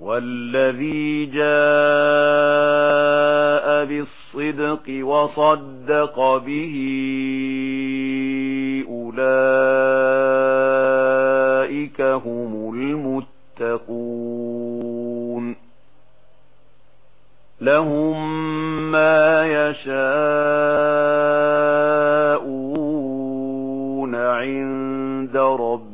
والذي جاء بالصدق وصدق به أولئك هم المتقون لهم ما يشاءون عند ربهم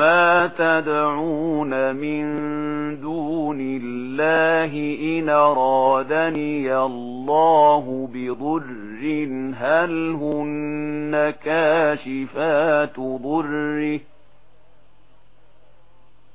وما تدعون من دون الله إن أرادني الله بضر هل هن كاشفات ضره؟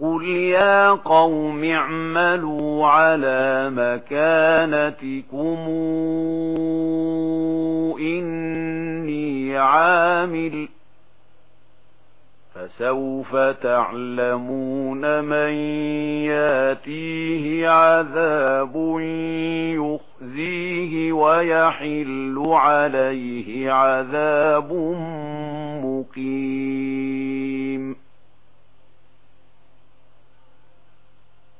قُلْ يَا قَوْمِ اعْمَلُوا عَلَى مَكَانَتِكُمْ إِنِّي عَامِلٌ فَسَوْفَ تَعْلَمُونَ مَنْ يَأْتِيهِ عَذَابٌ يُخْزِيهِ وَيَحِلُّ عَلَيْهِ عَذَابٌ مُقِيمٌ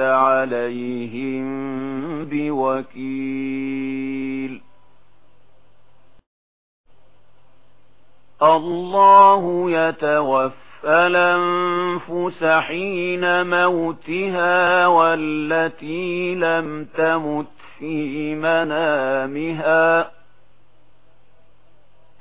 عليهم بوكيل الله يتوفى الأنفس حين موتها والتي لم تمت في منامها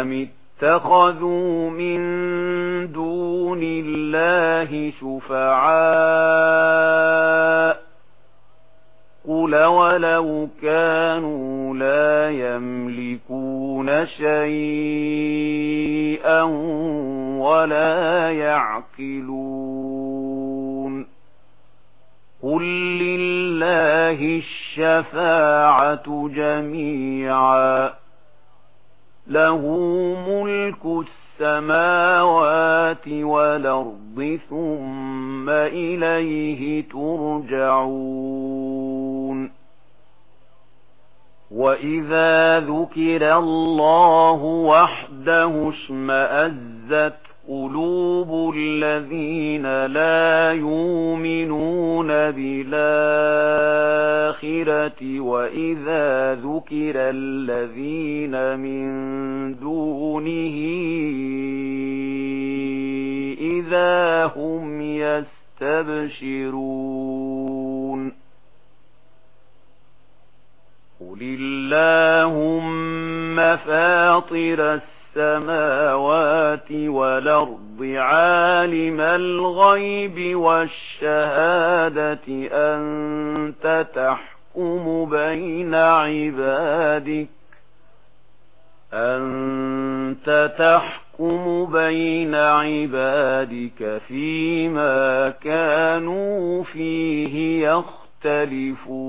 أم اتخذوا من دون الله شفعاء قل ولو كانوا لا يملكون شيئا ولا يعقلون قل لله الشفاعة جميعا له ملك السماوات والأرض ثم إليه ترجعون. وإذا ذكر الله وحده اسمأزت قلوب الذين لا يؤمنون بالآخرة وإذا ذكر الذين من دونه إذا هم يستبشرون قل اللهم فاطر السلام السماوات والأرض عالم الغيب والشهادة أنت تحكم بين عبادك أنت تحكم بين عبادك فيما كانوا فيه يختلفون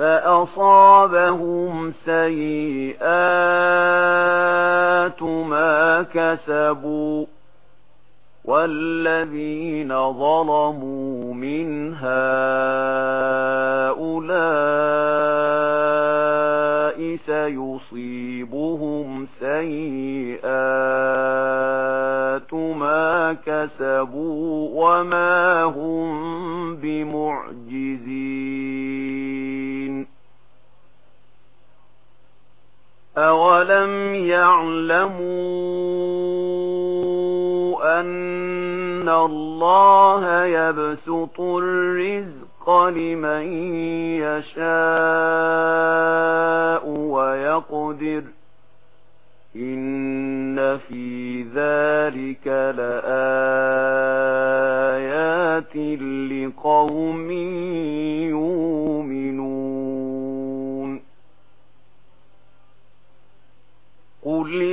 فأصابهم سيئات ما كسبوا والذين ظلموا من هؤلاء سيصيبهم سيئات ما كسبوا وما هم بمعلمين لم يعلموا أن الله يبسط الرزق لمن يشاء ويقدر إن في ذلك لآيات لقوم يؤمنون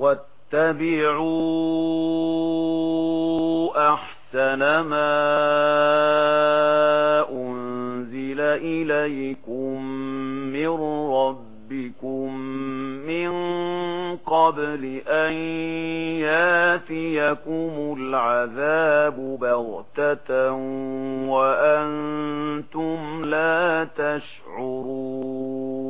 واتبعوا أحسن ما أنزل إليكم من ربكم من قبل أن ياتيكم العذاب بغتة وأنتم لا تشعرون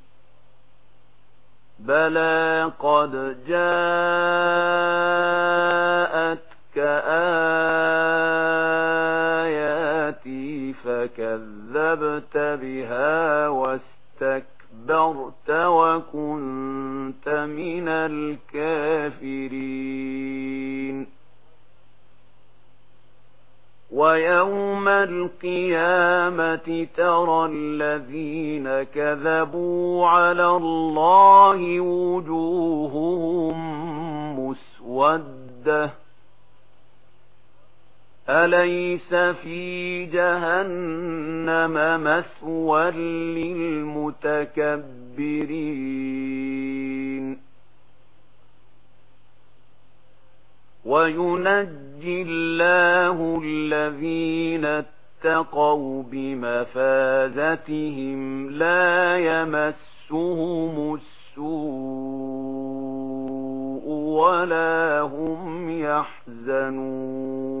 بلى قد جاءتك آياتي فكذبت بها واستكبرت وكنت من الكافرين وَيَوْمَ الْقِيَامَةِ تَرَى الَّذِينَ كَذَبُوا عَلَى اللَّهِ وُجُوهُهُم مُّسْوَدَّةٌ أَلَيْسَ فِي جَهَنَّمَ مَثْوًى لِّلْمُتَكَبِّرِينَ وَيُنَجِّي اللَّهُ الَّذِينَ اتَّقَوْا بِمَفَازَتِهِمْ لَا يَمَسُّهُمُ السُّوءُ وَلَا هُمْ يَحْزَنُونَ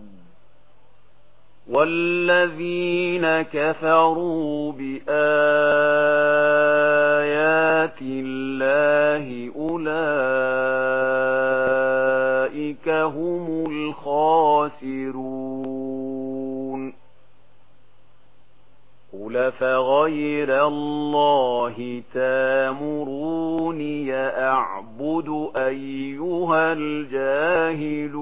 والذين كفروا بآيات الله أولئك هم الخاسرون قل فغير الله تامروني أعبد أيها الجاهلون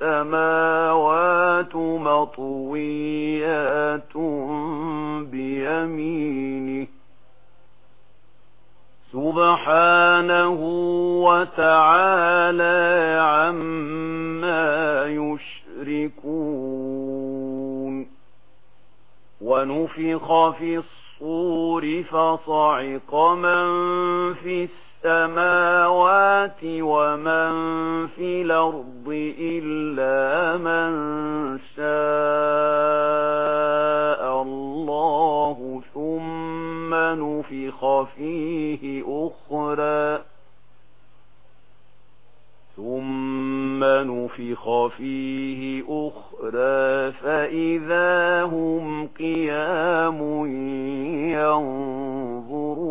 السماوات مطويات بيمينه سبحانه وتعالى عما يشركون ونفخ في الصور فصعق من في السماوات السماوات ومن في الأرض إلا من شاء الله ثم نفخ فيه أخرى ثم نفخ فيه أخرى فإذا هم قيام ينظرون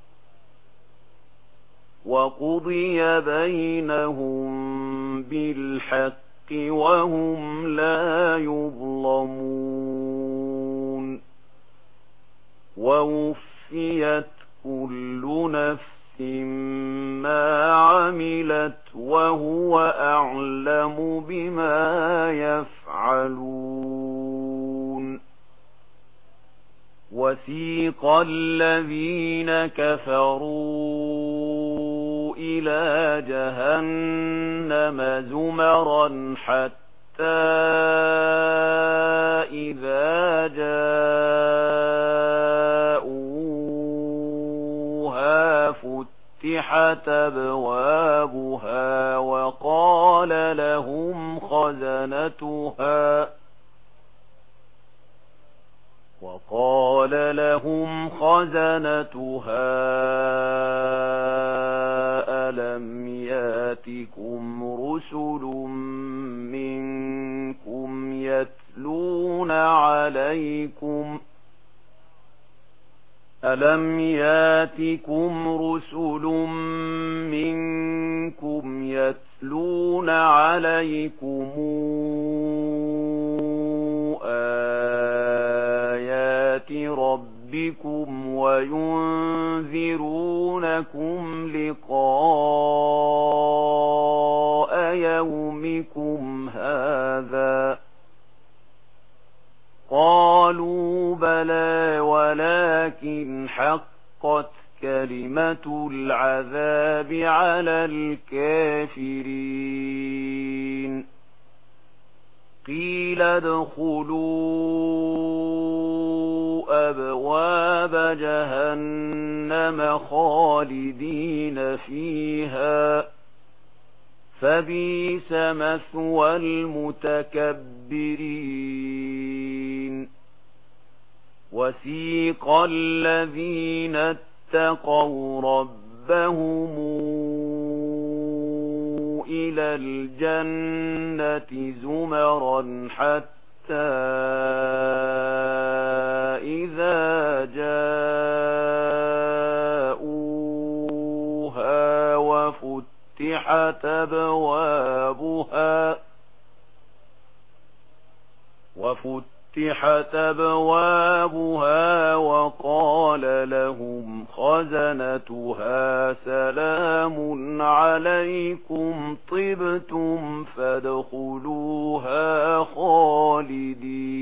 وَقُضِيَ بَيْنَهُم بِالْحَقِّ وَهُمْ لَا يُظْلَمُونَ وَوُفِّيَتْ كُلُّ نَفْسٍ مَا عَمِلَتْ وَهُوَ أَعْلَمُ بِمَا يَفْعَلُونَ وَسِيقَ الَّذِينَ كَفَرُوا إلى جهنم زمرا حتى إذا جاءوها فتحت أبوابها وقال لهم خزنتها وقال لهم خزنتها أَلَمْ يَأْتِكُمْ رُسُلٌ مِنْكُمْ يَتْلُونَ عَلَيْكُمْ أَلَمْ يَأْتِكُمْ رُسُلٌ مِنْكُمْ يَتْلُونَ عَلَيْكُمْ آيَاتِ رَبِّكُمْ وَيُنْذِرُونَ ادخلوا أبواب جهنم خالدين فيها فبيس مثوى المتكبرين وسيق الذين اتقوا ربهم إلى الجنة زمرا حتى إِذَا جَاءُوهَا وَفُتِحَتْ أَبْوَابُهَا وَفُتِحَتْ أَبْوَابُهَا وَقَالَ لَهُمْ خزنتها سلام عليكم طبتم فادخلوها خالدين.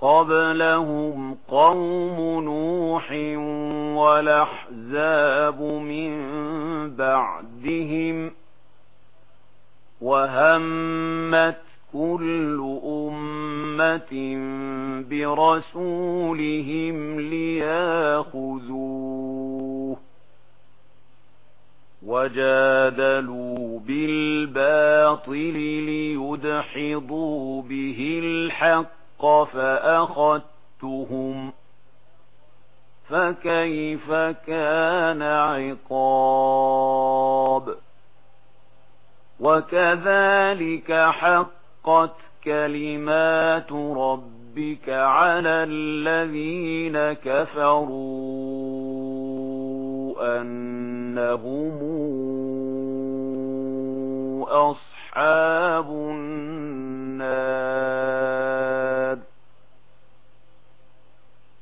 قبلهم قوم نوح والأحزاب من بعدهم وهمت كل أمة برسولهم لياخذوه وجادلوا بالباطل ليدحضوا به الحق الحق فأخذتهم فكيف كان عقاب وكذلك حقت كلمات ربك على الذين كفروا أنهم أصحاب النار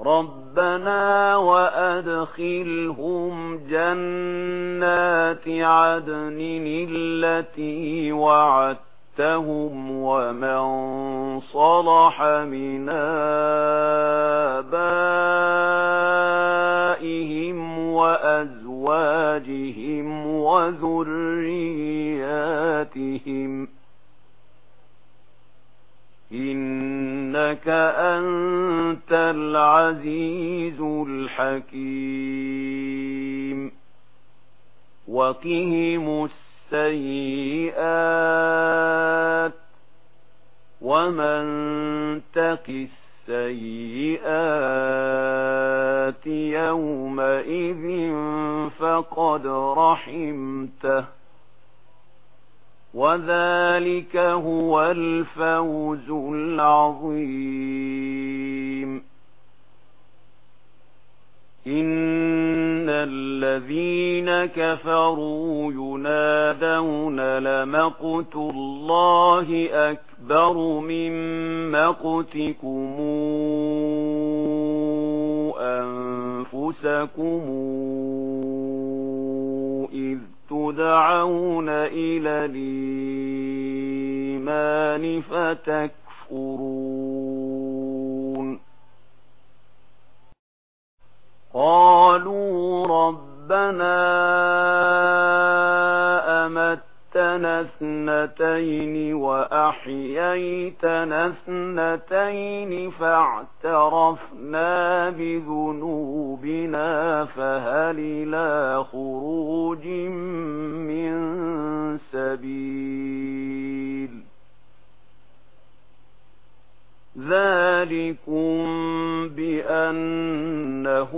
ربنا وأدخلهم جنات عدن التي وعدتهم ومن صلح من آبائهم وأزواجهم وذرياتهم إنك أنت العزيز الحكيم. وقهم السيئات ومن تق السيئات يومئذ فقد رحمته. وذلك هو الفوز العظيم إن الذين كفروا ينادون لمقت الله أكبر من مقتكم أنفسكم تدعون إلى الإيمان فتكفرون. قالوا ربنا أمتنا اثنتين وأحييتنا اثنتين فاعترفنا بذنوبنا فهل لا خروج ذَلِكُمْ بِأَنَّهُ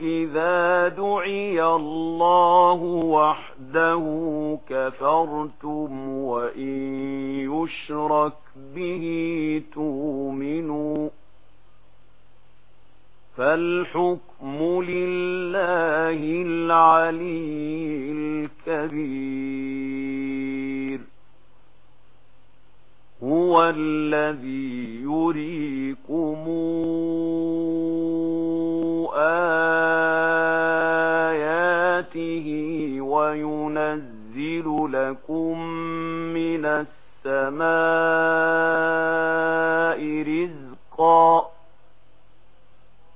إِذَا دُعِيَ اللَّهُ وَحْدَهُ كَفَرْتُمْ وَإِن يُشْرَكْ بِهِ تُؤْمِنُوا فَالْحُكْمُ لِلَّهِ الْعَلِيِّ الْكَبِيرِ هُوَ الَّذِي يُرِيكُمْ آيَاتِهِ وَيُنَزِّلُ لَكُم مِّنَ السَّمَاءِ رِزْقًا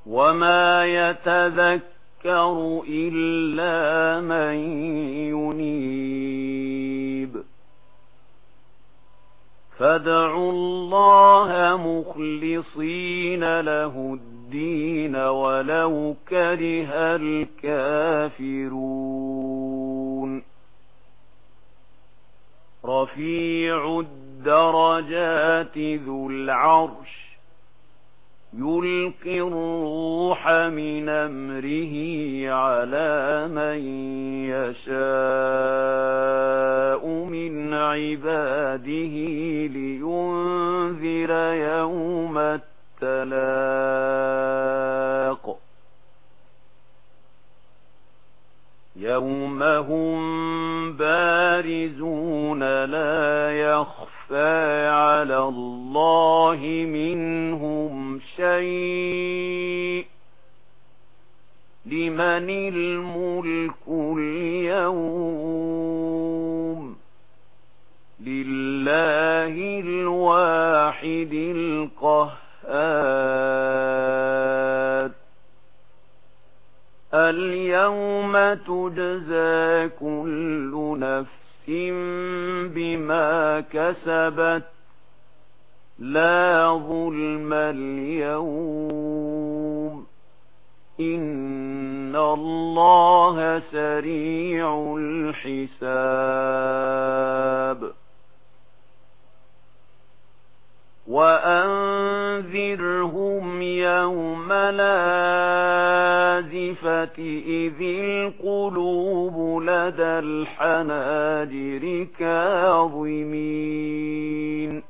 وَمَا يَتَذَكَّرُ إِلَّا مَن يُنِيبُ فادعوا الله مخلصين له الدين ولو كره الكافرون. رفيع الدرجات ذو العرش يلقي الروح من أمره على من يشاء من عباده لينذر يوم التلاق يوم هم بارزون لا يخفى على الله منهم شيء لمن الملك اليوم لله الواحد القهات اليوم تجزى كل نفس بما كسبت لا ظلم اليوم. إن الله سريع الحساب. وأنذرهم يوم لازفة إذ القلوب لدى الحناجر كاظمين.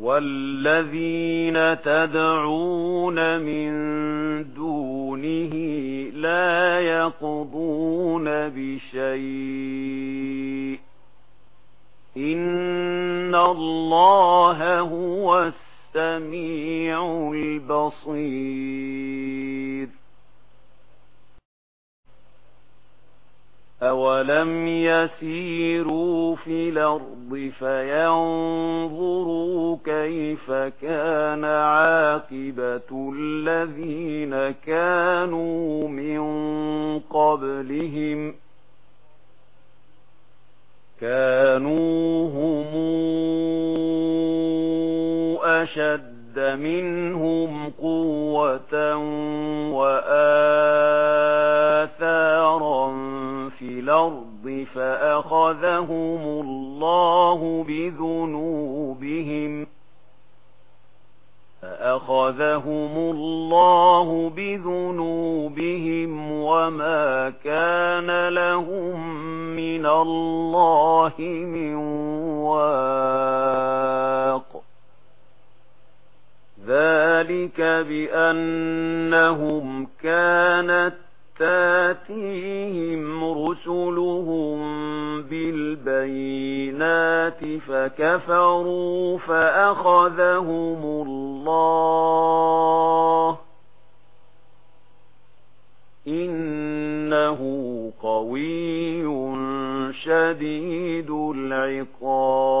والذين تدعون من دونه لا يقضون بشيء إن الله هو السميع البصير أَوَلَمْ يَسِيرُوا فِي الْأَرْضِ فَيَنْظُرُوا كَيْفَ كَانَ عَاقِبَةُ الَّذِينَ كَانُوا مِنْ قَبْلِهِمْ كَانُوا هُمْ أَشَدَّ مِنْهُمْ قُوَّةً وَآلَ الأرض فأخذهم الله بذنوبهم فأخذهم الله بذنوبهم وما كان لهم من الله من واق ذلك بأنهم كانت تاتيهم رسلهم بالبينات فكفروا فأخذهم الله إنه قوي شديد العقاب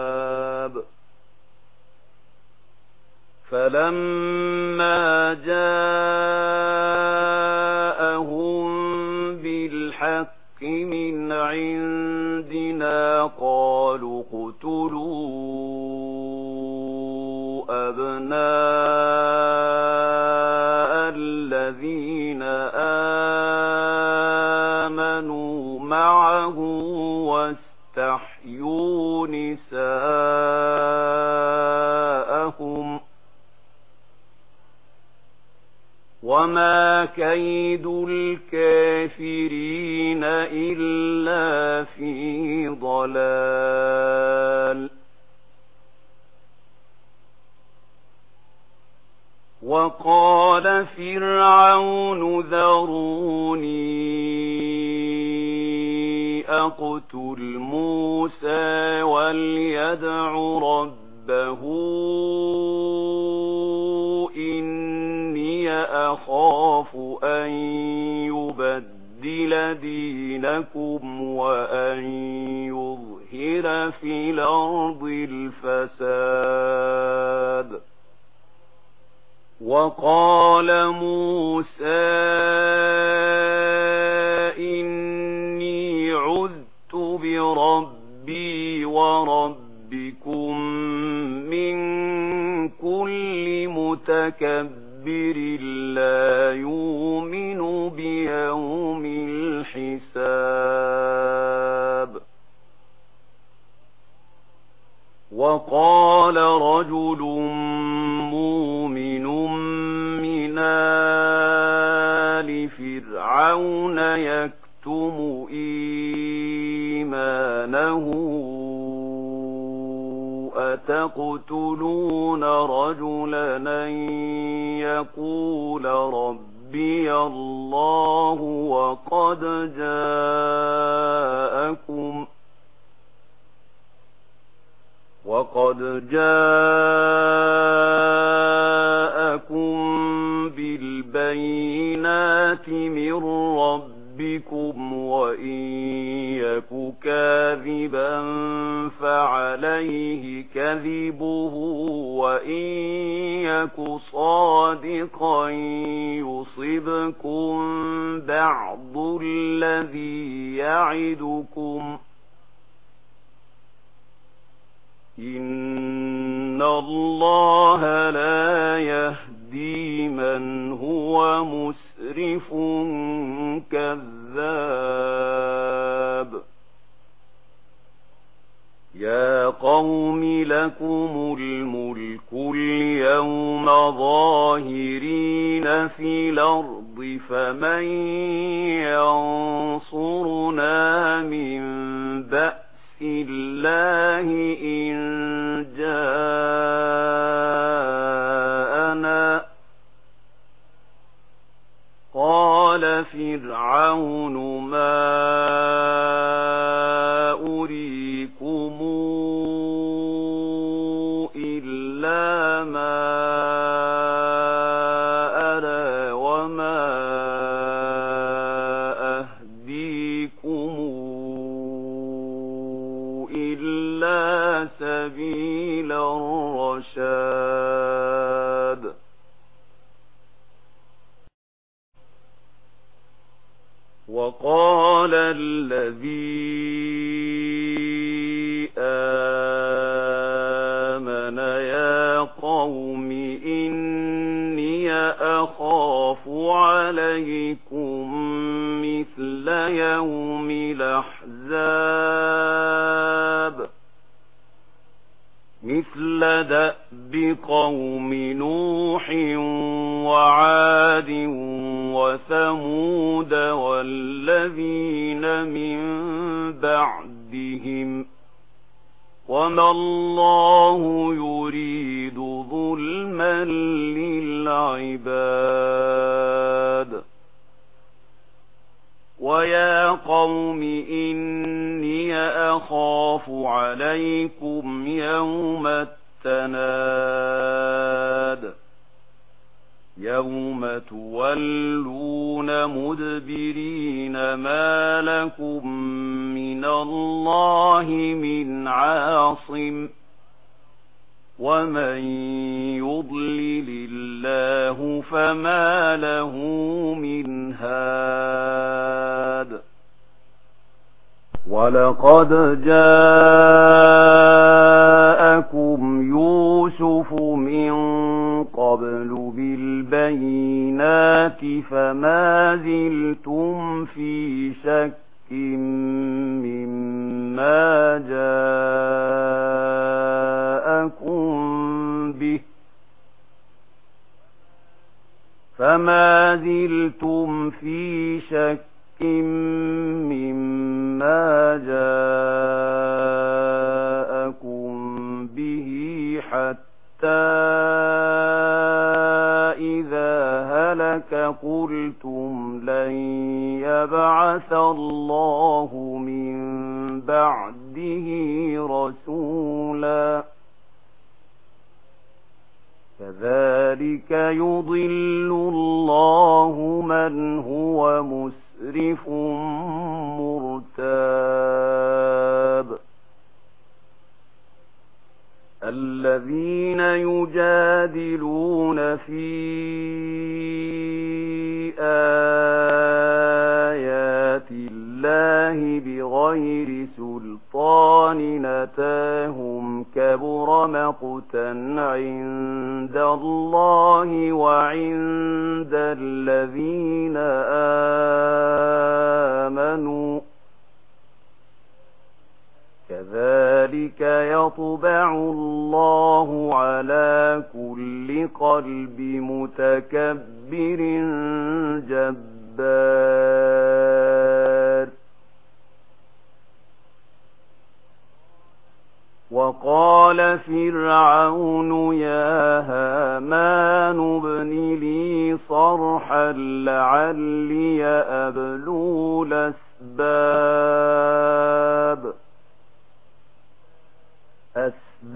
فَلَمَّا جَاءَهُم بِالْحَقِّ مِنْ عِندِنَا قَالُوا اقْتُلُوا أَبْنَاءَ وما كيد الكافرين إلا في ضلال لَهُ أتقتلون رجلا يقول ربي الله وقد جاءكم وقد جاءكم بالبينات من رب بِكُمْ وَإِنْ يَكُ كَاذِبًا فَعَلَيْهِ كَذِبُهُ وَإِنْ يَكُ صَادِقًا يُصِبْكُمْ بَعْضُ الَّذِي يَعِدُكُمْ إِنَّ اللَّهَ لَا يَهْدِي في من هو مسرف كذاب. يا قوم لكم الملك اليوم ظاهرين في الأرض فمن ينصرنا من بأس الله إن الله يريد ظلما للعباد. ويا قوم إني أخاف عليكم يوم التناد. يَوْمَ تُوَلُّونَ مُدْبِرِينَ مَا لَكُمْ مِنَ اللَّهِ مِنْ عَاصِمٍ وَمَنْ يُضْلِلِ اللَّهُ فَمَا لَهُ مِنْ هَادٍ وَلَقَدْ جَاءَكُمْ يُوسُفُ مِنْ قبل بالبينات فما زلتم في شك مما جاءكم به فما زلتم في شك مما جاءكم به حتى هناك قلتم لن يبعث الله من بعده رسولا. كذلك يضل الله من هو مسرف مرتاب. الذين يجادلون في آيات الله بغير سلطان نتاهم كبر مقتا عند الله وعند الذين آمنوا كذلك يطبع الله على كل قلب متكبر جبار. وقال فرعون يا هامان ابن لي صرحا لعلي أبلول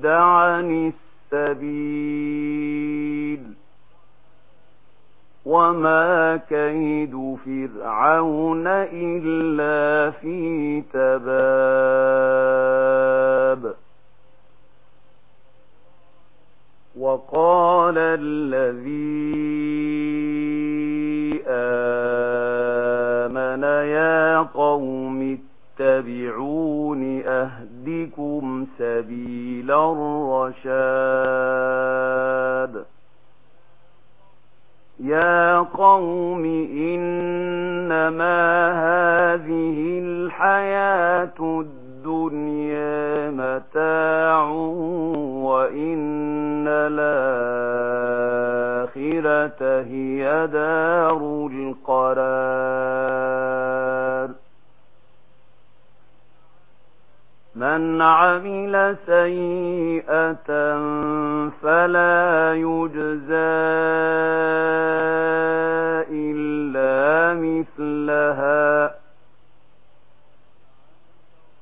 صَدَّ عن السبيل وما كيد فرعون إلا في تباب وقال الذي آمن يا قوم اتبعون أهل بِكُمْ سَبِيلَ الرَّشَادِ يَا قَوْمِ إِنَّمَا هَذِهِ الْحَيَاةُ الدُّنْيَا مَتَاعٌ وَإِنَّ الْآخِرَةَ هِيَ دَارُ الْقَرَارِ من عمل سيئة فلا يجزى إلا مثلها.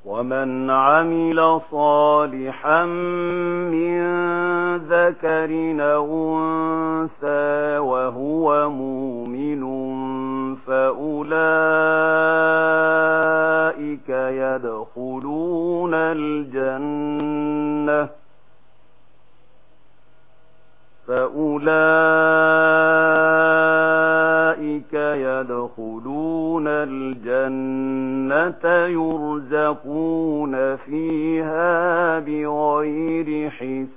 ومن عمل صالحا من ذكر أنثى وهو مؤمن فأولئك يدخلون الجنة فأولئك يدخلون الجنة يرزقون فيها بغير حساب